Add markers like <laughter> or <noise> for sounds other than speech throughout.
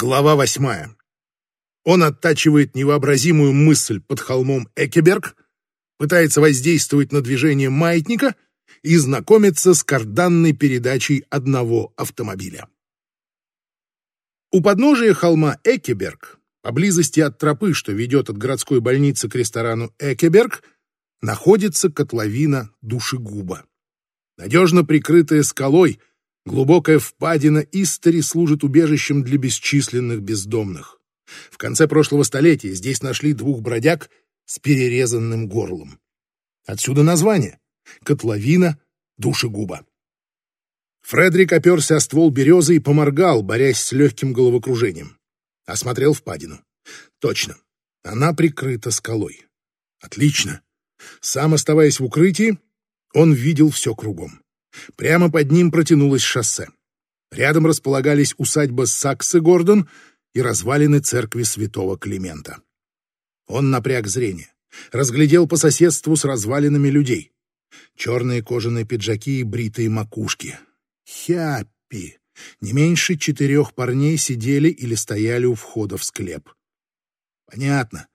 Глава восьмая. Он оттачивает невообразимую мысль под холмом Экеберг, пытается воздействовать на движение маятника и знакомится с карданной передачей одного автомобиля. У подножия холма Экеберг, поблизости от тропы, что ведет от городской больницы к ресторану Экеберг, находится котловина душегуба. Надежно прикрытая скалой, глубокая впадина Истори служит убежищем для бесчисленных бездомных. В конце прошлого столетия здесь нашли двух бродяг с перерезанным горлом. Отсюда название — котловина душегуба. Фредерик оперся о ствол березы и поморгал, борясь с легким головокружением. Осмотрел впадину. Точно, она прикрыта скалой. Отлично. Сам оставаясь в укрытии, он видел все кругом. Прямо под ним протянулось шоссе. Рядом располагались усадьба Саксы Гордон и развалины церкви святого Климента. Он напряг зрение, разглядел по соседству с развалинами людей. Черные кожаные пиджаки и бритые макушки. Хяппи! Не меньше четырех парней сидели или стояли у входа в склеп. Понятно,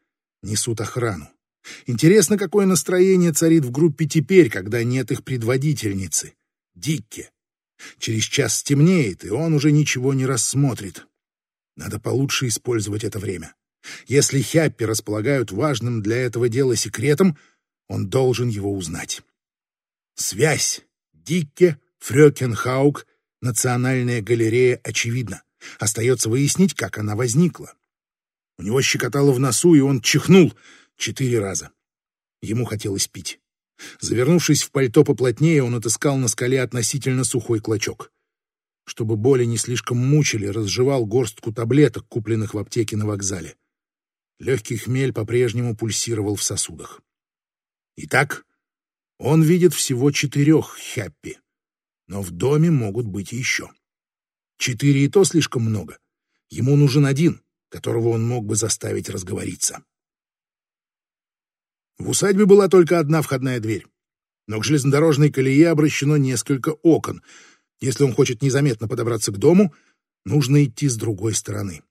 несут охрану. Интересно, какое настроение царит в группе теперь, когда нет их предводительницы, Дикки. Через час стемнеет, и он уже ничего не рассмотрит. Надо получше использовать это время. Если Хяппи располагают важным для этого дела секретом, он должен его узнать. Связь Дикке, Фрёкенхаук, Национальная галерея очевидна. Остается выяснить, как она возникла. У него щекотало в носу, и он чихнул — Четыре раза. Ему хотелось пить. Завернувшись в пальто поплотнее, он отыскал на скале относительно сухой клочок. Чтобы боли не слишком мучили, разжевал горстку таблеток, купленных в аптеке на вокзале. Легкий хмель по-прежнему пульсировал в сосудах. Итак, он видит всего четырех хяппи, но в доме могут быть еще. Четыре и то слишком много. Ему нужен один, которого он мог бы заставить разговориться. В усадьбе была только одна входная дверь, но к железнодорожной колее обращено несколько окон. Если он хочет незаметно подобраться к дому, нужно идти с другой стороны.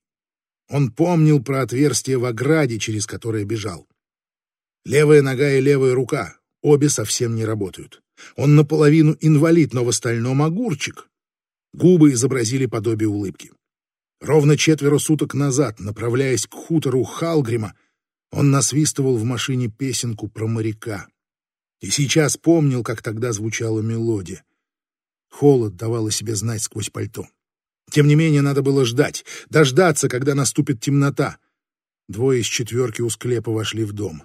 Он помнил про отверстие в ограде, через которое бежал. Левая нога и левая рука, обе совсем не работают. Он наполовину инвалид, но в остальном огурчик. Губы изобразили подобие улыбки. Ровно четверо суток назад, направляясь к хутору Халгрима, он насвистывал в машине песенку про моряка. И сейчас помнил, как тогда звучала мелодия. Холод давал о себе знать сквозь пальто. Тем не менее, надо было ждать, дождаться, когда наступит темнота. Двое из четверки у склепа вошли в дом.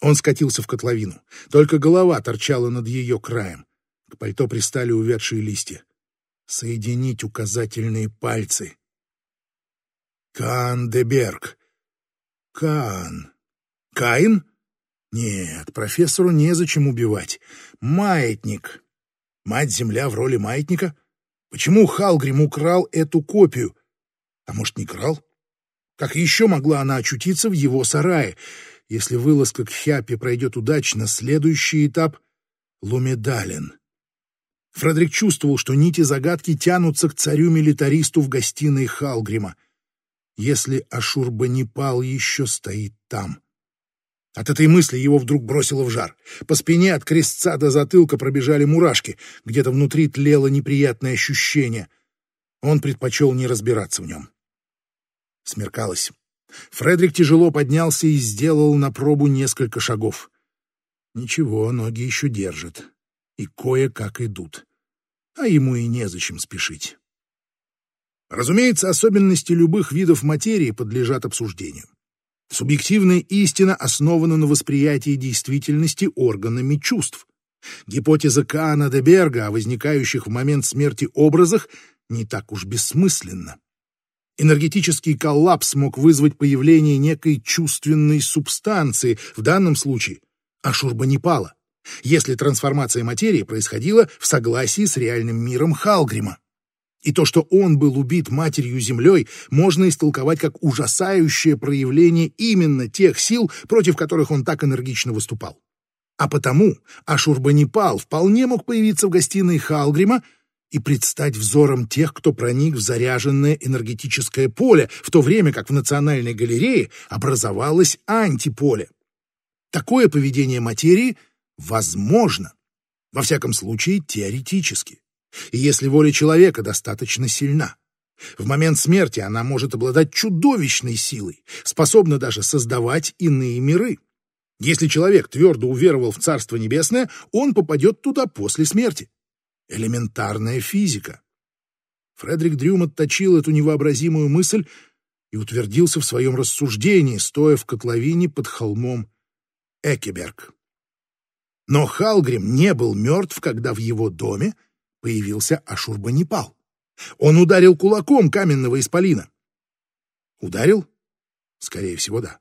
Он скатился в котловину. Только голова торчала над ее краем. К пальто пристали увядшие листья. Соединить указательные пальцы. Кандеберг. Каан. Каин? Нет, профессору незачем убивать. Маятник. Мать-Земля в роли маятника? Почему Халгрим украл эту копию? А может, не крал? Как еще могла она очутиться в его сарае? Если вылазка к Хяпе пройдет удачно, следующий этап — Лумедален. Фредерик чувствовал, что нити загадки тянутся к царю-милитаристу в гостиной Халгрима если Ашурбанипал еще стоит там. От этой мысли его вдруг бросило в жар. По спине от крестца до затылка пробежали мурашки. Где-то внутри тлело неприятное ощущение. Он предпочел не разбираться в нем. Смеркалось. Фредерик тяжело поднялся и сделал на пробу несколько шагов. Ничего, ноги еще держат. И кое-как идут. А ему и незачем спешить. Разумеется, особенности любых видов материи подлежат обсуждению. Субъективная истина основана на восприятии действительности органами чувств. Гипотеза Каана де Берга о возникающих в момент смерти образах не так уж бессмысленна. Энергетический коллапс мог вызвать появление некой чувственной субстанции, в данном случае ашурбанипала, если трансформация материи происходила в согласии с реальным миром Халгрима. И то, что он был убит матерью-землей, можно истолковать как ужасающее проявление именно тех сил, против которых он так энергично выступал. А потому Ашурбанипал вполне мог появиться в гостиной Халгрима и предстать взором тех, кто проник в заряженное энергетическое поле, в то время как в Национальной галерее образовалось антиполе. Такое поведение материи возможно, во всяком случае теоретически, и если воля человека достаточно сильна. В момент смерти она может обладать чудовищной силой, способна даже создавать иные миры. Если человек твердо уверовал в Царство Небесное, он попадет туда после смерти. Элементарная физика. Фредерик Дрюм отточил эту невообразимую мысль и утвердился в своем рассуждении, стоя в котловине под холмом Экеберг. Но Халгрим не был мертв, когда в его доме появился Ашурбанипал. Он ударил кулаком каменного исполина. Ударил? Скорее всего, да.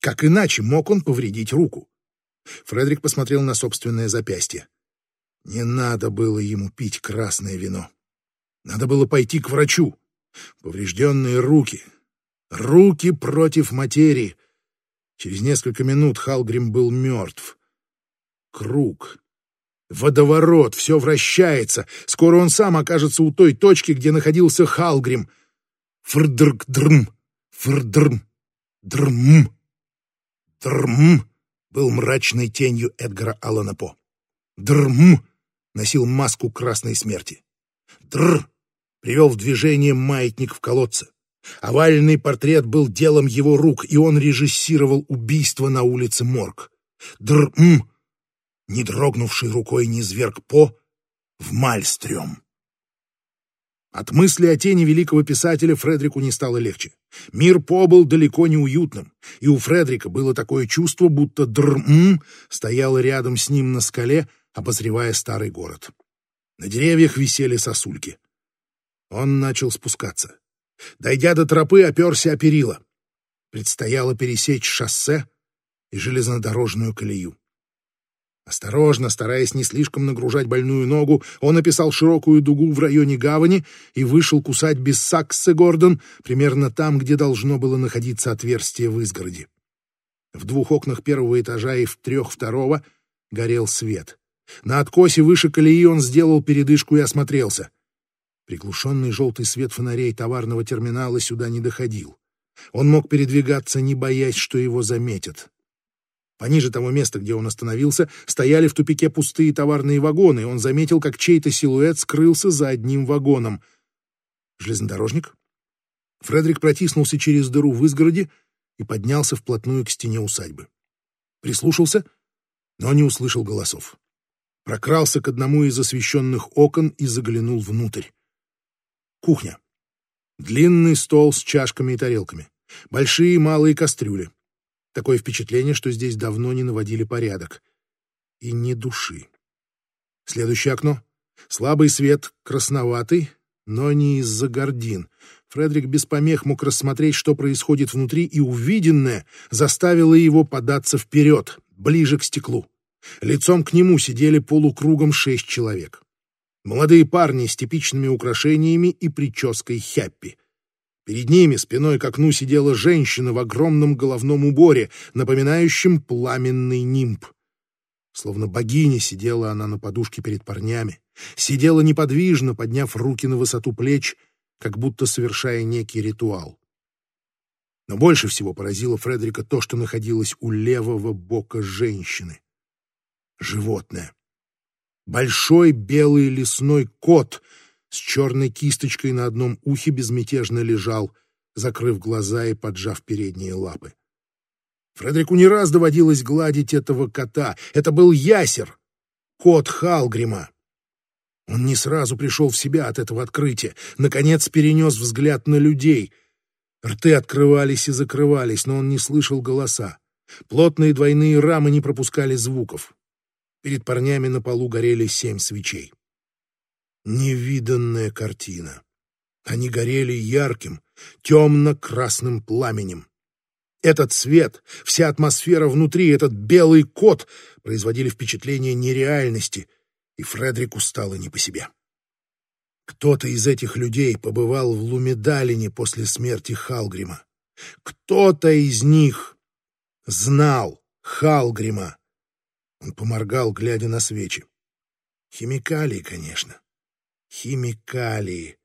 Как иначе мог он повредить руку? Фредерик посмотрел на собственное запястье. Не надо было ему пить красное вино. Надо было пойти к врачу. Поврежденные руки. Руки против материи. Через несколько минут Халгрим был мертв. Круг. Водоворот, все вращается. Скоро он сам окажется у той точки, где находился Халгрим. Фрдрк-дрм, фрдрм, дрм. Дрм был мрачной тенью Эдгара Аллана По. Дрм носил маску красной смерти. Др привел в движение маятник в колодце. Овальный портрет был делом его рук, и он режиссировал убийство на улице Морг. Др-м не дрогнувший рукой низверг По в Мальстрём. От мысли о тени великого писателя Фредрику не стало легче. Мир По был далеко не уютным, и у Фредрика было такое чувство, будто Дрм стоял рядом с ним на скале, обозревая старый город. На деревьях висели сосульки. Он начал спускаться. Дойдя до тропы, оперся о перила. Предстояло пересечь шоссе и железнодорожную колею. Осторожно, стараясь не слишком нагружать больную ногу, он описал широкую дугу в районе гавани и вышел кусать без саксы Гордон, примерно там, где должно было находиться отверстие в изгороде. В двух окнах первого этажа и в трех второго горел свет. На откосе выше колеи он сделал передышку и осмотрелся. Приглушенный желтый свет фонарей товарного терминала сюда не доходил. Он мог передвигаться, не боясь, что его заметят. Пониже того места, где он остановился, стояли в тупике пустые товарные вагоны, и он заметил, как чей-то силуэт скрылся за одним вагоном. Железнодорожник? Фредерик протиснулся через дыру в изгороде и поднялся вплотную к стене усадьбы. Прислушался, но не услышал голосов. Прокрался к одному из освещенных окон и заглянул внутрь. Кухня. Длинный стол с чашками и тарелками. Большие и малые кастрюли. Такое впечатление, что здесь давно не наводили порядок. И ни души. Следующее окно. Слабый свет, красноватый, но не из-за гордин. Фредерик без помех мог рассмотреть, что происходит внутри, и увиденное заставило его податься вперед, ближе к стеклу. Лицом к нему сидели полукругом шесть человек. Молодые парни с типичными украшениями и прической хяппи. Перед ними спиной к окну сидела женщина в огромном головном уборе, напоминающем пламенный нимб. Словно богиня сидела она на подушке перед парнями, сидела неподвижно, подняв руки на высоту плеч, как будто совершая некий ритуал. Но больше всего поразило Фредерика то, что находилось у левого бока женщины. Животное. Большой белый лесной кот — с черной кисточкой на одном ухе безмятежно лежал, закрыв глаза и поджав передние лапы. Фредерику не раз доводилось гладить этого кота. Это был ясер, кот Халгрима. Он не сразу пришел в себя от этого открытия, наконец перенес взгляд на людей. Рты открывались и закрывались, но он не слышал голоса. Плотные двойные рамы не пропускали звуков. Перед парнями на полу горели семь свечей. Невиданная картина. Они горели ярким, темно-красным пламенем. Этот свет, вся атмосфера внутри, этот белый кот производили впечатление нереальности, и Фредрику стало не по себе. Кто-то из этих людей побывал в Лумедалине после смерти Халгрима. Кто-то из них знал Халгрима. Он поморгал, глядя на свечи. Химикалии, конечно. Химикалии.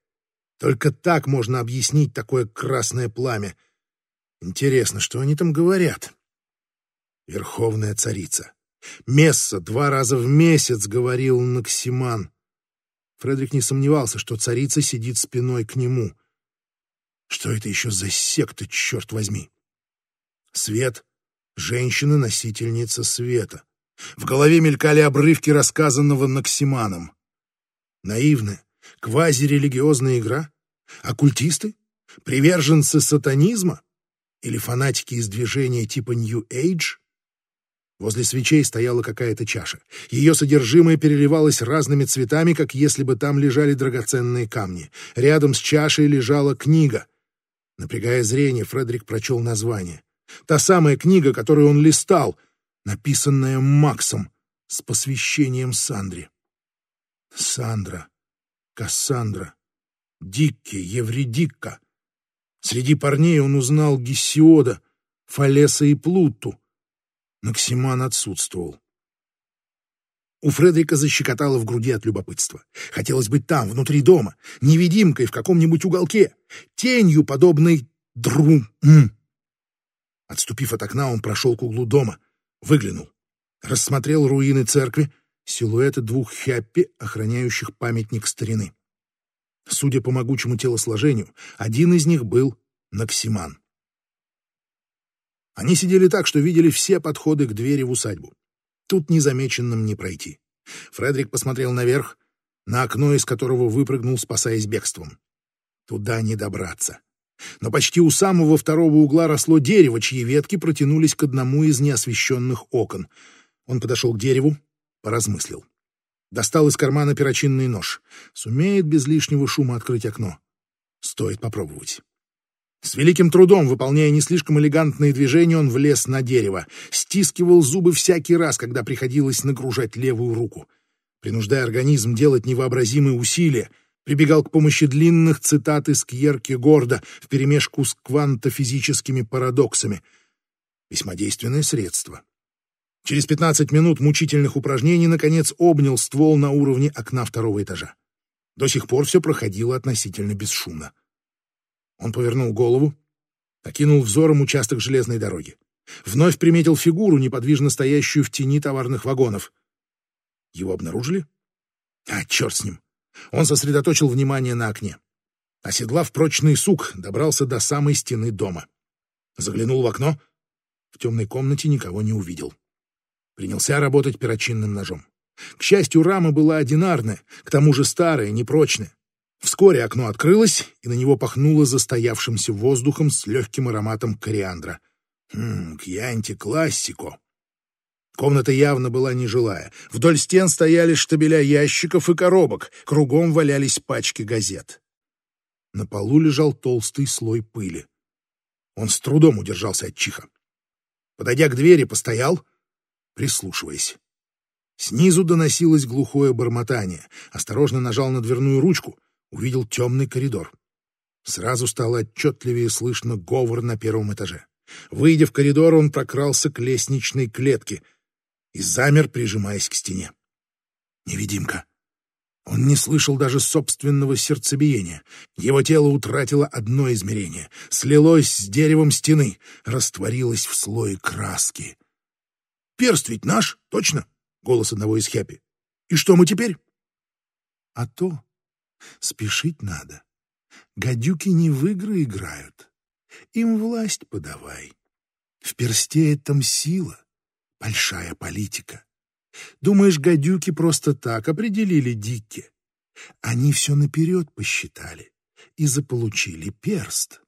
Только так можно объяснить такое красное пламя. Интересно, что они там говорят? Верховная царица. Месса два раза в месяц говорил Наксиман. Фредерик не сомневался, что царица сидит спиной к нему. Что это еще за секта, черт возьми? Свет, женщина-носительница света. В голове мелькали обрывки рассказанного Наксиманом. Наивная, квазирелигиозная игра? Оккультисты? Приверженцы сатанизма? Или фанатики из движения типа New Age? Возле свечей стояла какая-то чаша. Ее содержимое переливалось разными цветами, как если бы там лежали драгоценные камни. Рядом с чашей лежала книга. Напрягая зрение, Фредерик прочел название. Та самая книга, которую он листал, написанная Максом с посвящением Сандре. Сандра, Кассандра, Дикки, Евредикка. Среди парней он узнал Гессиода, Фалеса и Плуту. Максиман отсутствовал. У Фредерика защекотало в груди от любопытства. Хотелось быть там, внутри дома, невидимкой в каком-нибудь уголке, тенью, подобной дру... Отступив от окна, он прошел к углу дома, выглянул, рассмотрел руины церкви, силуэты двух хяппи, охраняющих памятник старины. Судя по могучему телосложению, один из них был Наксиман. Они сидели так, что видели все подходы к двери в усадьбу. Тут незамеченным не пройти. Фредерик посмотрел наверх, на окно, из которого выпрыгнул, спасаясь бегством. Туда не добраться. Но почти у самого второго угла росло дерево, чьи ветки протянулись к одному из неосвещенных окон. Он подошел к дереву, поразмыслил. Достал из кармана перочинный нож. Сумеет без лишнего шума открыть окно. Стоит попробовать. С великим трудом, выполняя не слишком элегантные движения, он влез на дерево, стискивал зубы всякий раз, когда приходилось нагружать левую руку. Принуждая организм делать невообразимые усилия, прибегал к помощи длинных цитат из Кьерки Горда вперемешку с квантофизическими парадоксами. Весьма действенное средство. Через 15 минут мучительных упражнений, наконец, обнял ствол на уровне окна второго этажа. До сих пор все проходило относительно бесшумно. Он повернул голову, окинул взором участок железной дороги. Вновь приметил фигуру, неподвижно стоящую в тени товарных вагонов. Его обнаружили? А, черт с ним. Он сосредоточил внимание на окне. Оседлав прочный сук, добрался до самой стены дома. Заглянул в окно. В темной комнате никого не увидел. Принялся работать перочинным ножом. К счастью, рама была одинарная, к тому же старая, непрочная. Вскоре окно открылось, и на него пахнуло застоявшимся воздухом с легким ароматом кориандра. Хм, кьянти классико. Комната явно была нежилая. Вдоль стен стояли штабеля ящиков и коробок, кругом валялись пачки газет. На полу лежал толстый слой пыли. Он с трудом удержался от чиха. Подойдя к двери, постоял, прислушиваясь. Снизу доносилось глухое бормотание. Осторожно нажал на дверную ручку увидел темный коридор. Сразу стало отчетливее слышно говор на первом этаже. Выйдя в коридор, он прокрался к лестничной клетке и замер, прижимаясь к стене. Невидимка. Он не слышал даже собственного сердцебиения. Его тело утратило одно измерение, слилось с деревом стены, растворилось в слое краски. «Перст ведь наш, точно?» — голос одного из хяпи. «И что мы теперь?» «А то, Спешить надо. Гадюки не в игры играют. Им власть подавай. В персте этом сила, большая политика. Думаешь, гадюки просто так определили Дикки? Они все наперед посчитали и заполучили перст.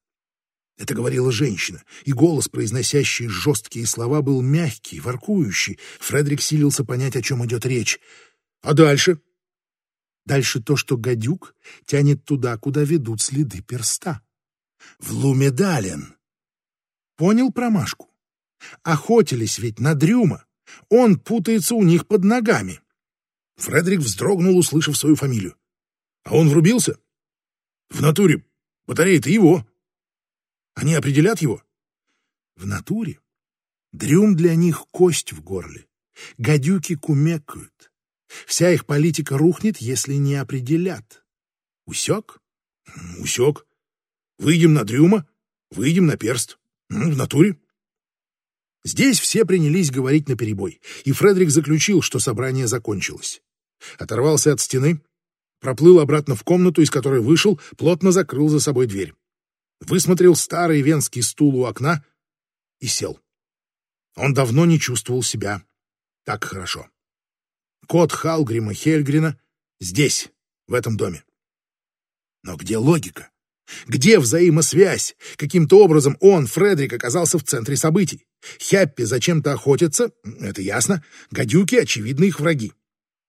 Это говорила женщина, и голос, произносящий жесткие слова, был мягкий, воркующий. Фредерик силился понять, о чем идет речь. А дальше? Дальше то, что гадюк тянет туда, куда ведут следы перста. В Лумедален. Понял промашку? Охотились ведь на Дрюма. Он путается у них под ногами. Фредерик вздрогнул, услышав свою фамилию. А он врубился? В натуре. Батарея-то его. Они определят его? В натуре. Дрюм для них кость в горле. Гадюки кумекают. Вся их политика рухнет, если не определят. Усек? Усек. Выйдем на Дрюма, выйдем на перст. Ну, в натуре. Здесь все принялись говорить наперебой, и Фредерик заключил, что собрание закончилось. Оторвался от стены, проплыл обратно в комнату, из которой вышел, плотно закрыл за собой дверь. Высмотрел старый венский стул у окна и сел. Он давно не чувствовал себя так хорошо. Кот Халгрима Хельгрина здесь, в этом доме. Но где логика? Где взаимосвязь? Каким-то образом он, Фредерик, оказался в центре событий. Хяппи зачем-то охотятся, это ясно. Гадюки, очевидно, их враги.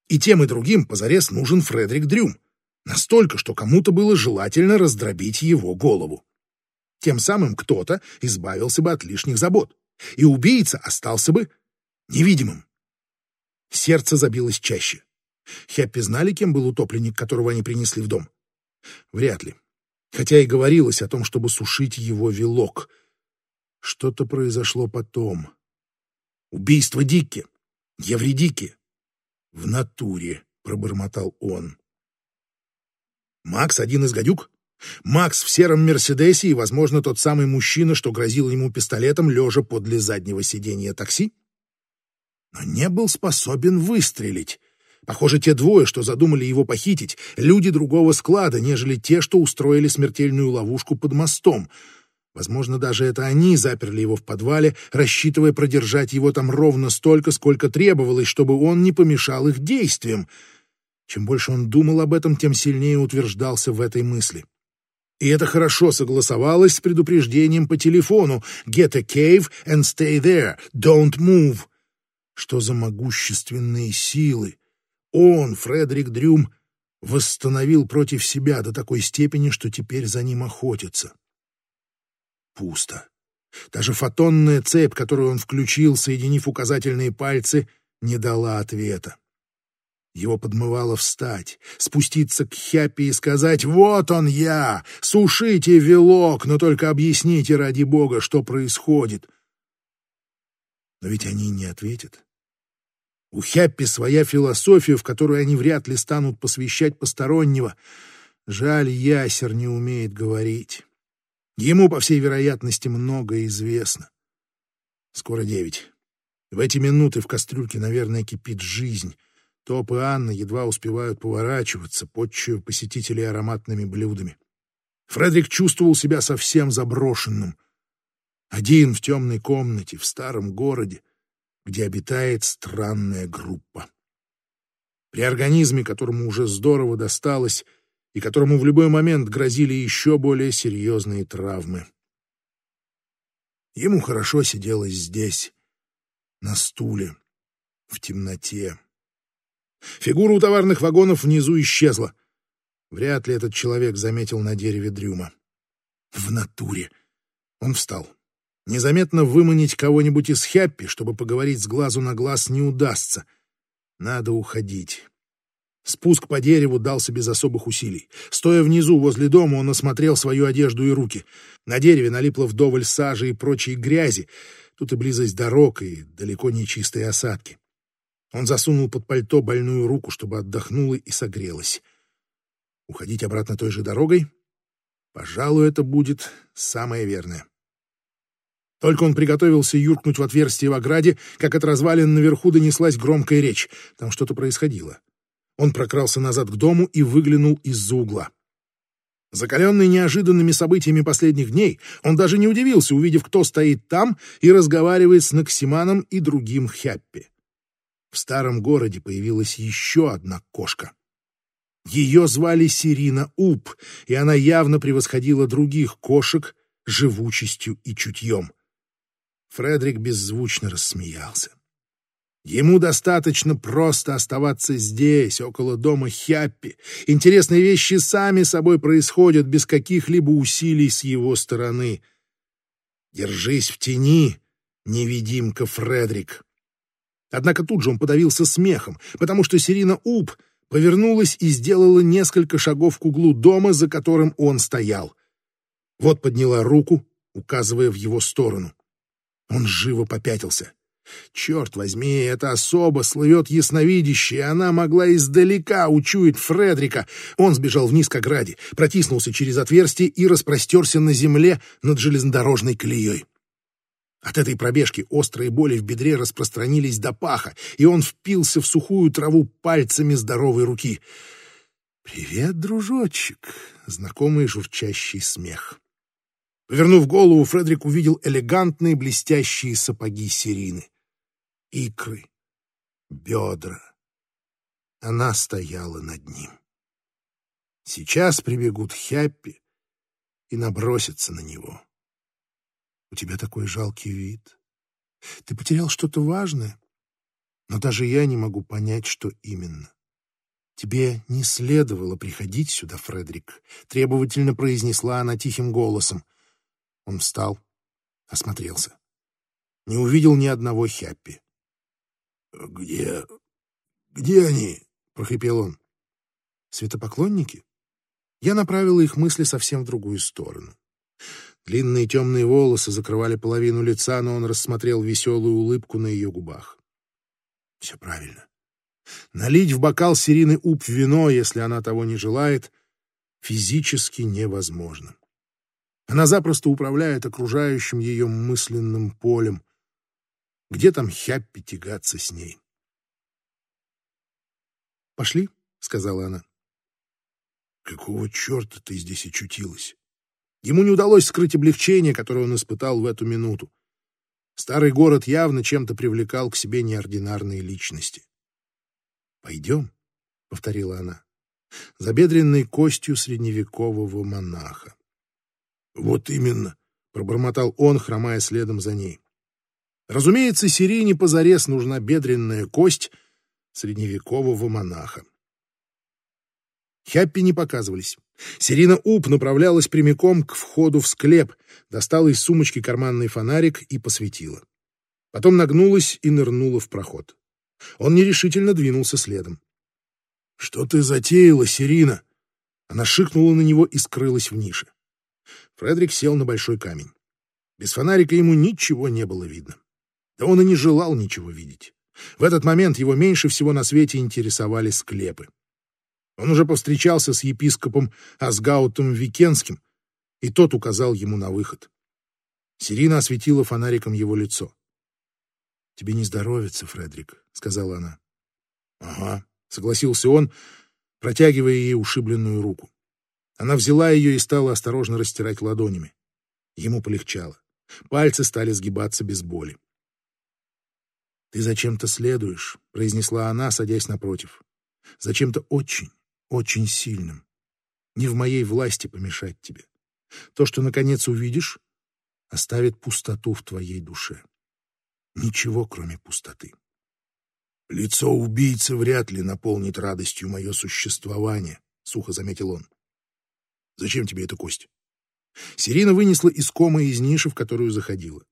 И тем и другим позарез нужен Фредерик Дрюм. Настолько, что кому-то было желательно раздробить его голову. Тем самым кто-то избавился бы от лишних забот, и убийца остался бы невидимым. Сердце забилось чаще. Хяппи знали, кем был утопленник, которого они принесли в дом? Вряд ли. Хотя и говорилось о том, чтобы сушить его вилок. Что-то произошло потом. Убийство Дикки. Евредики. В натуре, пробормотал он. Макс один из гадюк? Макс в сером Мерседесе и, возможно, тот самый мужчина, что грозил ему пистолетом, лежа подле заднего сиденья такси? Но не был способен выстрелить. Похоже, те двое, что задумали его похитить, люди другого склада, нежели те, что устроили смертельную ловушку под мостом. Возможно, даже это они заперли его в подвале, рассчитывая продержать его там ровно столько, сколько требовалось, чтобы он не помешал их действиям. Чем больше он думал об этом, тем сильнее утверждался в этой мысли. И это хорошо согласовалось с предупреждением по телефону «Get a cave and stay there, don't move». Что за могущественные силы! Он, Фредерик Дрюм, восстановил против себя до такой степени, что теперь за ним охотятся. Пусто. Даже фотонная цепь, которую он включил, соединив указательные пальцы, не дала ответа. Его подмывало встать, спуститься к Хяппи и сказать «Вот он я! Сушите вилок, но только объясните ради бога, что происходит!» Но ведь они не ответят. У Хяппи своя философия, в которую они вряд ли станут посвящать постороннего. Жаль, ясер не умеет говорить. Ему, по всей вероятности, многое известно. Скоро девять. В эти минуты в кастрюльке, наверное, кипит жизнь. Топ и Анна едва успевают поворачиваться, подчую посетителей ароматными блюдами. Фредерик чувствовал себя совсем заброшенным. Один в темной комнате, в старом городе, где обитает странная группа. При организме, которому уже здорово досталось, и которому в любой момент грозили еще более серьезные травмы. Ему хорошо сиделось здесь, на стуле, в темноте. Фигура у товарных вагонов внизу исчезла. Вряд ли этот человек заметил на дереве Дрюма. В натуре. Он встал. Незаметно выманить кого-нибудь из Хяппи, чтобы поговорить с глазу на глаз, не удастся. Надо уходить. Спуск по дереву дался без особых усилий. Стоя внизу, возле дома, он осмотрел свою одежду и руки. На дереве налипло вдоволь сажи и прочей грязи. Тут и близость дорог, и далеко не чистые осадки. Он засунул под пальто больную руку, чтобы отдохнула и согрелась. Уходить обратно той же дорогой? Пожалуй, это будет самое верное. Только он приготовился юркнуть в отверстие в ограде, как от развалин наверху донеслась громкая речь. Там что-то происходило. Он прокрался назад к дому и выглянул из-за угла. Закаленный неожиданными событиями последних дней, он даже не удивился, увидев, кто стоит там и разговаривает с Наксиманом и другим Хяппи. В старом городе появилась еще одна кошка. Ее звали Сирина Уп, и она явно превосходила других кошек живучестью и чутьем. Фредерик беззвучно рассмеялся. Ему достаточно просто оставаться здесь, около дома Хяппи. Интересные вещи сами собой происходят без каких-либо усилий с его стороны. Держись в тени, невидимка Фредерик. Однако тут же он подавился смехом, потому что Сирина Уп повернулась и сделала несколько шагов к углу дома, за которым он стоял. Вот подняла руку, указывая в его сторону. Он живо попятился. Черт возьми, эта особа слывет ясновидящей, она могла издалека учуять Фредрика. Он сбежал вниз к ограде, протиснулся через отверстие и распростерся на земле над железнодорожной колеей. От этой пробежки острые боли в бедре распространились до паха, и он впился в сухую траву пальцами здоровой руки. «Привет, дружочек!» — знакомый журчащий смех. Повернув голову, Фредерик увидел элегантные блестящие сапоги Сирины. Икры, бедра. Она стояла над ним. Сейчас прибегут Хяппи и набросятся на него. У тебя такой жалкий вид. Ты потерял что-то важное, но даже я не могу понять, что именно. Тебе не следовало приходить сюда, Фредерик, требовательно произнесла она тихим голосом. Он встал, осмотрелся. Не увидел ни одного Хяппи. «Где... где они?» — прохрипел он. «Светопоклонники?» Я направила их мысли совсем в другую сторону. Длинные темные волосы закрывали половину лица, но он рассмотрел веселую улыбку на ее губах. Все правильно. Налить в бокал Сирины Уп вино, если она того не желает, физически невозможно. Она запросто управляет окружающим ее мысленным полем. Где там Хяппи тягаться с ней? «Пошли», — сказала она. «Какого черта ты здесь очутилась?» Ему не удалось скрыть облегчение, которое он испытал в эту минуту. Старый город явно чем-то привлекал к себе неординарные личности. «Пойдем», — повторила она, — забедренной костью средневекового монаха. «Вот именно», — пробормотал он, хромая следом за ней. Разумеется, Сирине позарез нужна бедренная кость средневекового монаха. Хяппи не показывались. Сирина Уп направлялась прямиком к входу в склеп, достала из сумочки карманный фонарик и посветила. Потом нагнулась и нырнула в проход. Он нерешительно двинулся следом. «Что ты затеяла, Сирина?» Она шикнула на него и скрылась в нише. Фредерик сел на большой камень. Без фонарика ему ничего не было видно. Да он и не желал ничего видеть. В этот момент его меньше всего на свете интересовали склепы. Он уже повстречался с епископом Асгаутом Викенским, и тот указал ему на выход. Сирина осветила фонариком его лицо. «Тебе не здоровится, Фредерик», — сказала она. «Ага», — согласился он, протягивая ей ушибленную руку. Она взяла ее и стала осторожно растирать ладонями. Ему полегчало. Пальцы стали сгибаться без боли. «Ты зачем-то следуешь», — произнесла она, садясь напротив. «Зачем-то очень, очень сильным. Не в моей власти помешать тебе. То, что, наконец, увидишь, оставит пустоту в твоей душе. Ничего, кроме пустоты. Лицо убийцы вряд ли наполнит радостью мое существование, — сухо заметил он. Зачем тебе эта кость? Сирина вынесла из комы из ниши, в которую заходила.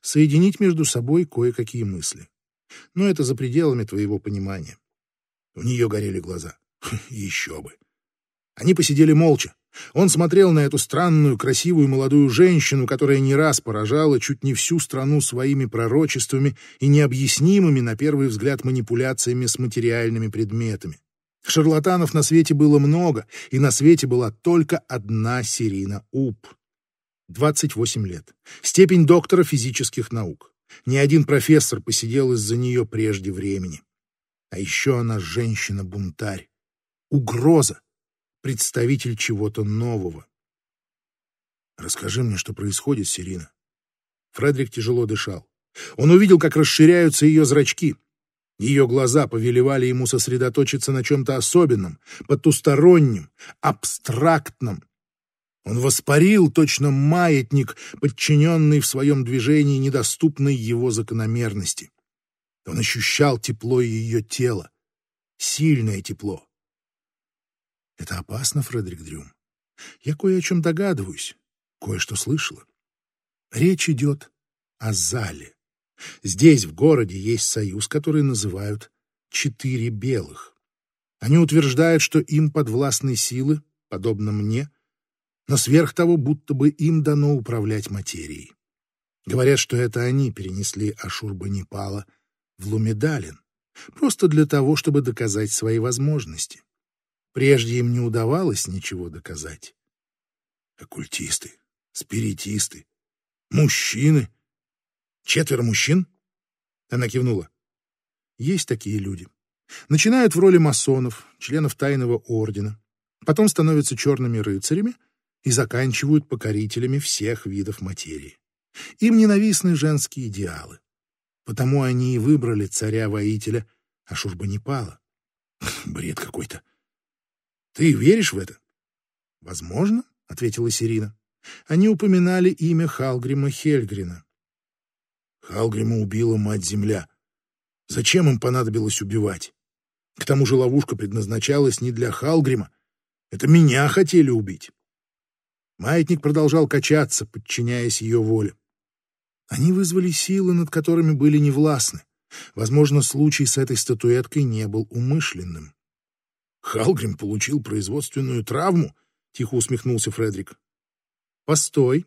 Соединить между собой кое-какие мысли. Но это за пределами твоего понимания. У нее горели глаза. <laughs> Еще бы. Они посидели молча. Он смотрел на эту странную, красивую молодую женщину, которая не раз поражала чуть не всю страну своими пророчествами и необъяснимыми, на первый взгляд, манипуляциями с материальными предметами. Шарлатанов на свете было много, и на свете была только одна Сирина Уп. 28 лет. Степень доктора физических наук. Ни один профессор посидел из-за нее прежде времени. А еще она женщина-бунтарь угроза, представитель чего-то нового. «Расскажи мне, что происходит, Сирина». Фредерик тяжело дышал. Он увидел, как расширяются ее зрачки. Ее глаза повелевали ему сосредоточиться на чем-то особенном, потустороннем, абстрактном. Он воспарил точно маятник, подчиненный в своем движении недоступной его закономерности. Он ощущал тепло ее тела, сильное тепло, это опасно, Фредерик Дрюм. Я кое о чем догадываюсь, кое-что слышала. Речь идет о зале. Здесь, в городе, есть союз, который называют «Четыре белых». Они утверждают, что им подвластны силы, подобно мне, но сверх того, будто бы им дано управлять материей. Говорят, что это они перенесли Ашурбанипала в Лумедалин, просто для того, чтобы доказать свои возможности. Прежде им не удавалось ничего доказать. Оккультисты, спиритисты, мужчины. Четверо мужчин? Она кивнула. Есть такие люди. Начинают в роли масонов, членов тайного ордена, потом становятся черными рыцарями и заканчивают покорителями всех видов материи. Им ненавистны женские идеалы. Потому они и выбрали царя-воителя Ашурбанипала. Бред какой-то. Ты веришь в это? Возможно, — ответила Сирина. Они упоминали имя Халгрима Хельгрина. Халгрима убила мать-земля. Зачем им понадобилось убивать? К тому же ловушка предназначалась не для Халгрима. Это меня хотели убить. Маятник продолжал качаться, подчиняясь ее воле. Они вызвали силы, над которыми были невластны. Возможно, случай с этой статуэткой не был умышленным. Халгрим получил производственную травму, тихо усмехнулся Фредерик. Постой,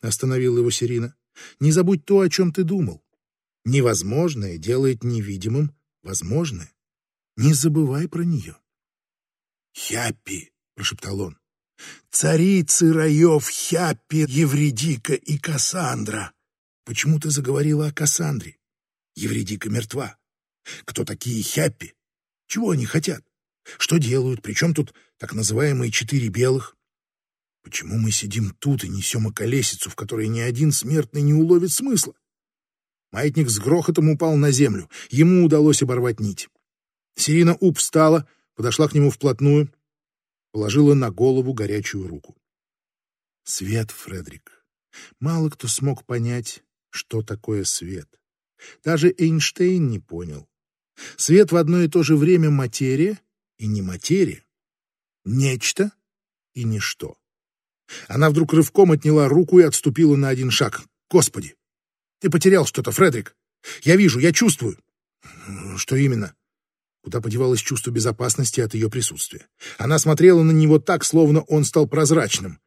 остановила его Сирина. Не забудь то, о чем ты думал. Невозможное делает невидимым возможное. Не забывай про нее. Хяппи, прошептал он. Царицы раев Хяппи, Евредика и Кассандра. Почему ты заговорила о Кассандре? Евредика мертва. Кто такие Хяппи? Чего они хотят? Что делают? Причем тут так называемые четыре белых? Почему мы сидим тут и несем околесицу, в которой ни один смертный не уловит смысла? Маятник с грохотом упал на землю. Ему удалось оборвать нить. Сирина Уп встала, подошла к нему вплотную, положила на голову горячую руку. Свет, Фредерик. Мало кто смог понять, что такое свет. Даже Эйнштейн не понял. Свет в одно и то же время материя и не материя. Нечто и ничто. Она вдруг рывком отняла руку и отступила на один шаг. «Господи! Ты потерял что-то, Фредерик! Я вижу, я чувствую!» «Что именно?» Куда подевалось чувство безопасности от ее присутствия? Она смотрела на него так, словно он стал прозрачным.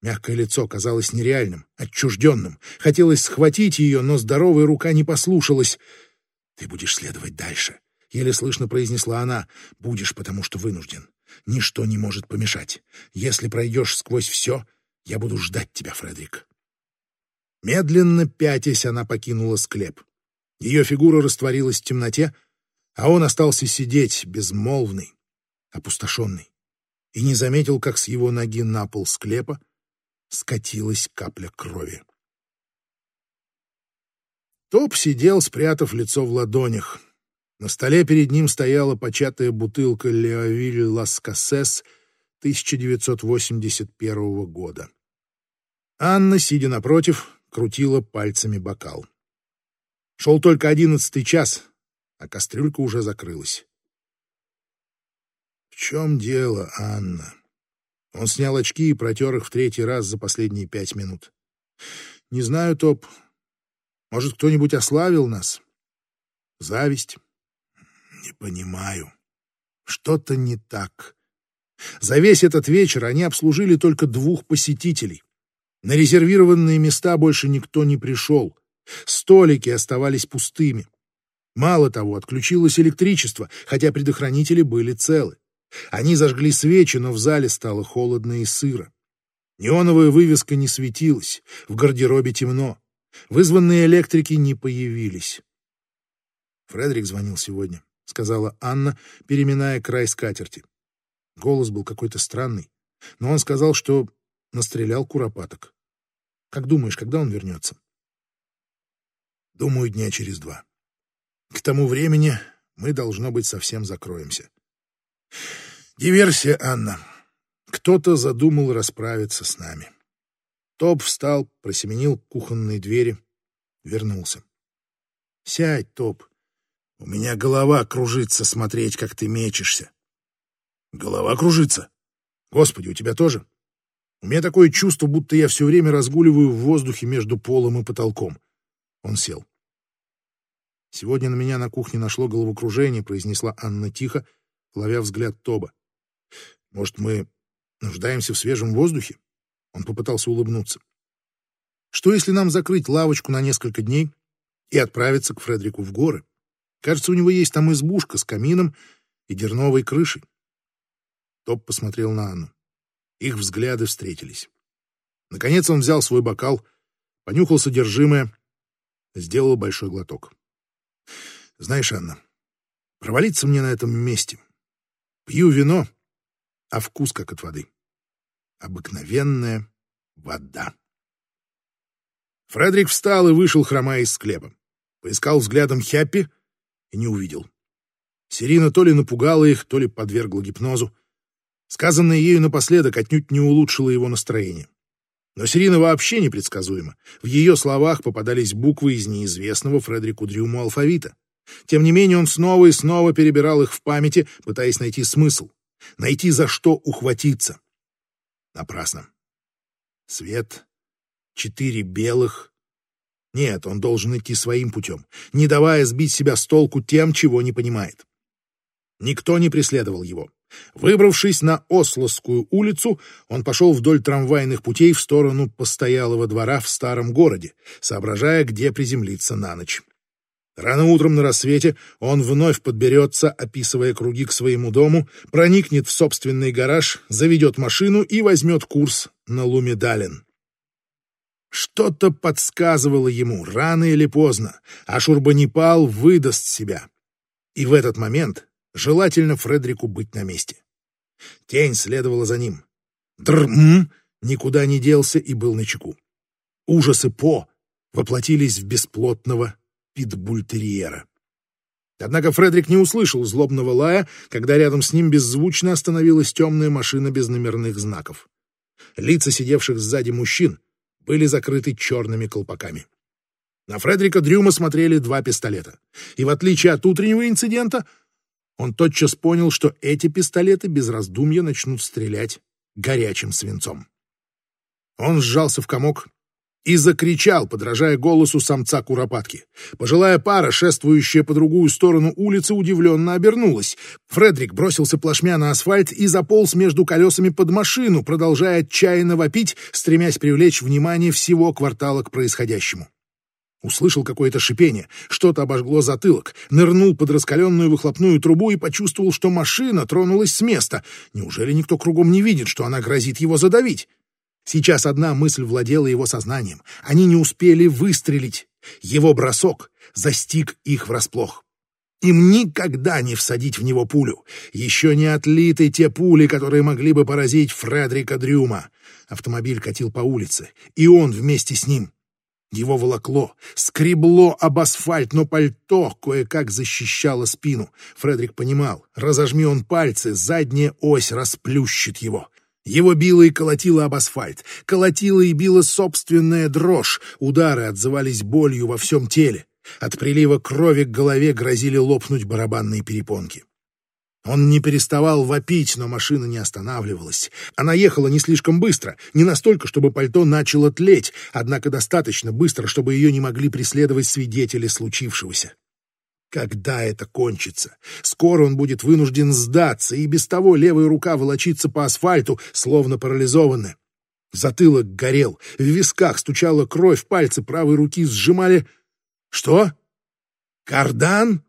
Мягкое лицо казалось нереальным, отчужденным. Хотелось схватить ее, но здоровая рука не послушалась. «Ты будешь следовать дальше», — еле слышно произнесла она. «Будешь, потому что вынужден. Ничто не может помешать. Если пройдешь сквозь все, я буду ждать тебя, Фредерик». Медленно пятясь, она покинула склеп. Ее фигура растворилась в темноте, а он остался сидеть, безмолвный, опустошенный, и не заметил, как с его ноги на пол склепа скатилась капля крови. Топ сидел, спрятав лицо в ладонях. На столе перед ним стояла початая бутылка Леовиль Ласкасес 1981 года. Анна, сидя напротив, крутила пальцами бокал. Шел только одиннадцатый час, а кастрюлька уже закрылась. «В чем дело, Анна?» Он снял очки и протер их в третий раз за последние пять минут. «Не знаю, Топ. Может, кто-нибудь ославил нас? Зависть? Не понимаю. Что-то не так. За весь этот вечер они обслужили только двух посетителей. На резервированные места больше никто не пришел. Столики оставались пустыми. Мало того, отключилось электричество, хотя предохранители были целы. Они зажгли свечи, но в зале стало холодно и сыро. Неоновая вывеска не светилась, в гардеробе темно. Вызванные электрики не появились. Фредерик звонил сегодня, сказала Анна, переминая край скатерти. Голос был какой-то странный, но он сказал, что настрелял куропаток. Как думаешь, когда он вернется? Думаю, дня через два. К тому времени мы, должно быть, совсем закроемся. Диверсия, Анна. Кто-то задумал расправиться с нами. Топ встал, просеменил к кухонной двери, вернулся. Сядь, Топ. У меня голова кружится смотреть, как ты мечешься. Голова кружится? Господи, у тебя тоже? У меня такое чувство, будто я все время разгуливаю в воздухе между полом и потолком. Он сел. Сегодня на меня на кухне нашло головокружение, произнесла Анна тихо, ловя взгляд Тоба. «Может, мы нуждаемся в свежем воздухе?» Он попытался улыбнуться. Что если нам закрыть лавочку на несколько дней и отправиться к Фредерику в горы? Кажется, у него есть там избушка с камином и дерновой крышей. Топ посмотрел на Анну. Их взгляды встретились. Наконец он взял свой бокал, понюхал содержимое, сделал большой глоток. Знаешь, Анна, провалиться мне на этом месте. Пью вино, а вкус как от воды. Обыкновенная вода. Фредерик встал и вышел, хромая из склепа. Поискал взглядом Хяппи и не увидел. Сирина то ли напугала их, то ли подвергла гипнозу. Сказанное ею напоследок отнюдь не улучшило его настроение. Но Сирина вообще непредсказуема. В ее словах попадались буквы из неизвестного Фредерику Дрюму алфавита. Тем не менее он снова и снова перебирал их в памяти, пытаясь найти смысл, найти за что ухватиться. Напрасно. Свет, четыре белых. Нет, он должен идти своим путем, не давая сбить себя с толку тем, чего не понимает. Никто не преследовал его. Выбравшись на Ословскую улицу, он пошел вдоль трамвайных путей в сторону постоялого двора в старом городе, соображая, где приземлиться на ночь. Рано утром на рассвете он вновь подберется, описывая круги к своему дому, проникнет в собственный гараж, заведет машину и возьмет курс на Лумедален. Что-то подсказывало ему, рано или поздно, а Шурбанипал выдаст себя. И в этот момент желательно Фредерику быть на месте. Тень следовала за ним. Дрм никуда не делся и был на чеку. Ужасы По воплотились в бесплотного питбультерьера. Однако Фредерик не услышал злобного лая, когда рядом с ним беззвучно остановилась темная машина без номерных знаков. Лица сидевших сзади мужчин были закрыты черными колпаками. На Фредерика Дрюма смотрели два пистолета. И в отличие от утреннего инцидента, он тотчас понял, что эти пистолеты без раздумья начнут стрелять горячим свинцом. Он сжался в комок и закричал, подражая голосу самца куропатки. Пожилая пара, шествующая по другую сторону улицы, удивленно обернулась. Фредерик бросился плашмя на асфальт и заполз между колесами под машину, продолжая отчаянно вопить, стремясь привлечь внимание всего квартала к происходящему. Услышал какое-то шипение, что-то обожгло затылок, нырнул под раскаленную выхлопную трубу и почувствовал, что машина тронулась с места. Неужели никто кругом не видит, что она грозит его задавить? Сейчас одна мысль владела его сознанием. Они не успели выстрелить. Его бросок застиг их врасплох. Им никогда не всадить в него пулю. Еще не отлиты те пули, которые могли бы поразить Фредрика Дрюма. Автомобиль катил по улице, и он вместе с ним. Его волокло, скребло об асфальт, но пальто кое-как защищало спину. Фредерик понимал, разожми он пальцы, задняя ось расплющит его. Его било и колотило об асфальт, колотило и било собственная дрожь, удары отзывались болью во всем теле. От прилива крови к голове грозили лопнуть барабанные перепонки. Он не переставал вопить, но машина не останавливалась. Она ехала не слишком быстро, не настолько, чтобы пальто начало тлеть, однако достаточно быстро, чтобы ее не могли преследовать свидетели случившегося. Когда это кончится? Скоро он будет вынужден сдаться, и без того левая рука волочится по асфальту, словно парализованная. Затылок горел, в висках стучала кровь, пальцы правой руки сжимали... Что? Кардан?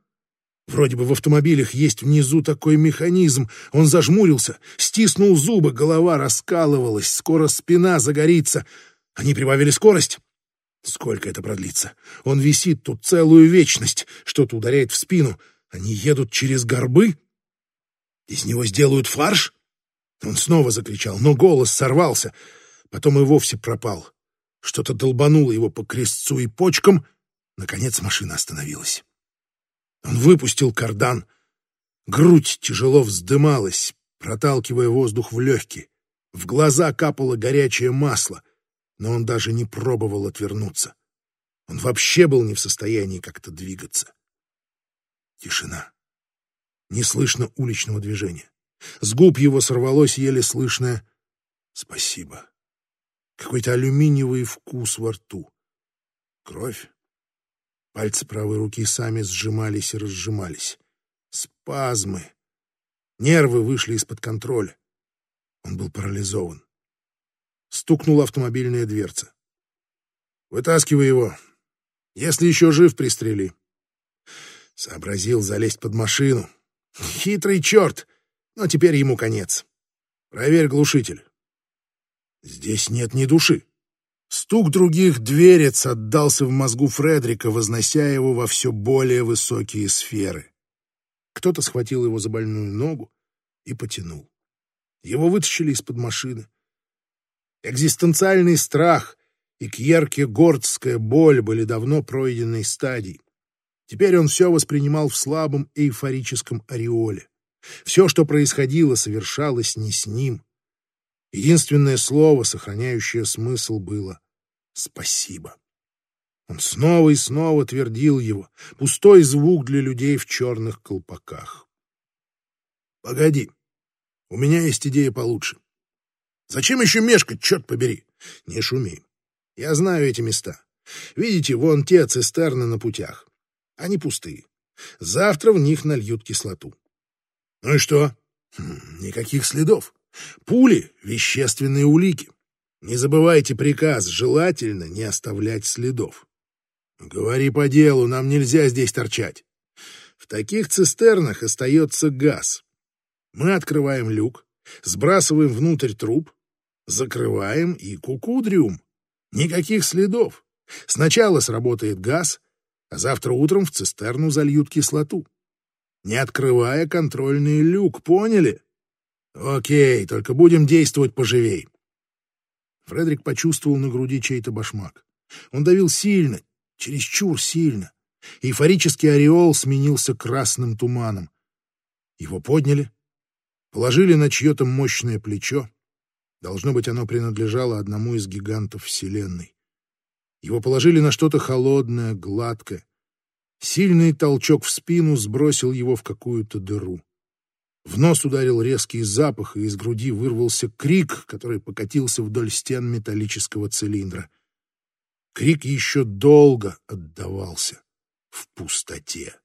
Вроде бы в автомобилях есть внизу такой механизм. Он зажмурился, стиснул зубы, голова раскалывалась, скоро спина загорится. Они прибавили скорость. Сколько это продлится? Он висит тут целую вечность, что-то ударяет в спину. Они едут через горбы? Из него сделают фарш? Он снова закричал, но голос сорвался. Потом и вовсе пропал. Что-то долбануло его по крестцу и почкам. Наконец машина остановилась. Он выпустил кардан. Грудь тяжело вздымалась, проталкивая воздух в легкие. В глаза капало горячее масло — но он даже не пробовал отвернуться. Он вообще был не в состоянии как-то двигаться. Тишина. Не слышно уличного движения. С губ его сорвалось еле слышное «Спасибо». Какой-то алюминиевый вкус во рту. Кровь. Пальцы правой руки сами сжимались и разжимались. Спазмы. Нервы вышли из-под контроля. Он был парализован стукнула автомобильная дверца. Вытаскивай его. Если еще жив, пристрели. Сообразил залезть под машину. Хитрый черт! Но теперь ему конец. Проверь глушитель. Здесь нет ни души. Стук других дверец отдался в мозгу Фредрика, вознося его во все более высокие сферы. Кто-то схватил его за больную ногу и потянул. Его вытащили из-под машины. Экзистенциальный страх и кьерке-гордская боль были давно пройденной стадией. Теперь он все воспринимал в слабом эйфорическом ореоле. Все, что происходило, совершалось не с ним. Единственное слово, сохраняющее смысл, было «спасибо». Он снова и снова твердил его, пустой звук для людей в черных колпаках. «Погоди, у меня есть идея получше. Зачем еще мешкать, черт побери? Не шуми. Я знаю эти места. Видите, вон те цистерны на путях. Они пустые. Завтра в них нальют кислоту. Ну и что? Хм, никаких следов. Пули — вещественные улики. Не забывайте приказ, желательно не оставлять следов. Говори по делу, нам нельзя здесь торчать. В таких цистернах остается газ. Мы открываем люк, сбрасываем внутрь труп, закрываем и кукудриум. Никаких следов. Сначала сработает газ, а завтра утром в цистерну зальют кислоту. Не открывая контрольный люк, поняли? Окей, только будем действовать поживей. Фредерик почувствовал на груди чей-то башмак. Он давил сильно, чересчур сильно. Эйфорический ореол сменился красным туманом. Его подняли, положили на чье-то мощное плечо. Должно быть, оно принадлежало одному из гигантов Вселенной. Его положили на что-то холодное, гладкое. Сильный толчок в спину сбросил его в какую-то дыру. В нос ударил резкий запах, и из груди вырвался крик, который покатился вдоль стен металлического цилиндра. Крик еще долго отдавался в пустоте.